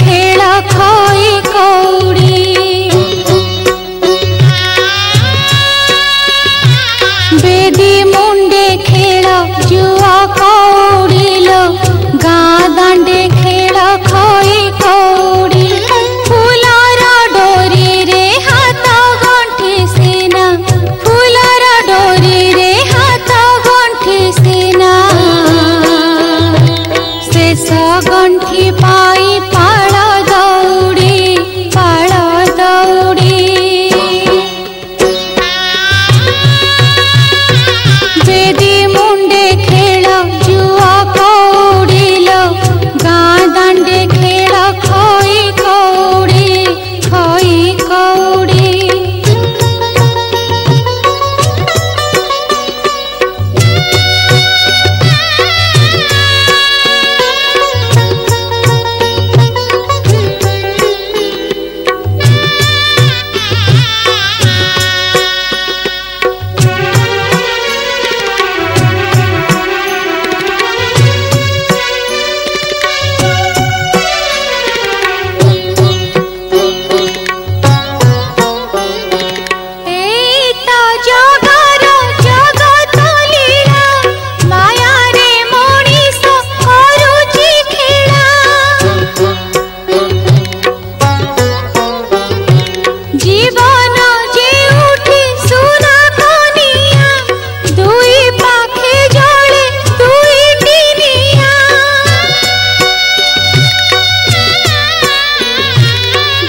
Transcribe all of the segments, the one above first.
खेळ खोई জীবন যে উঠে সোনা কনিয়া দুই পাখে জড়ে দুই টিনিয়া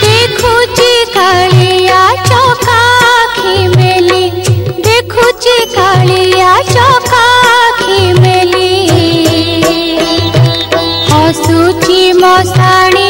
দেখুছি কালিয়া চোখা আখি মেলি দেখুছি কালিয়া চোখা আখি মেলি হসুছি মশাড়ি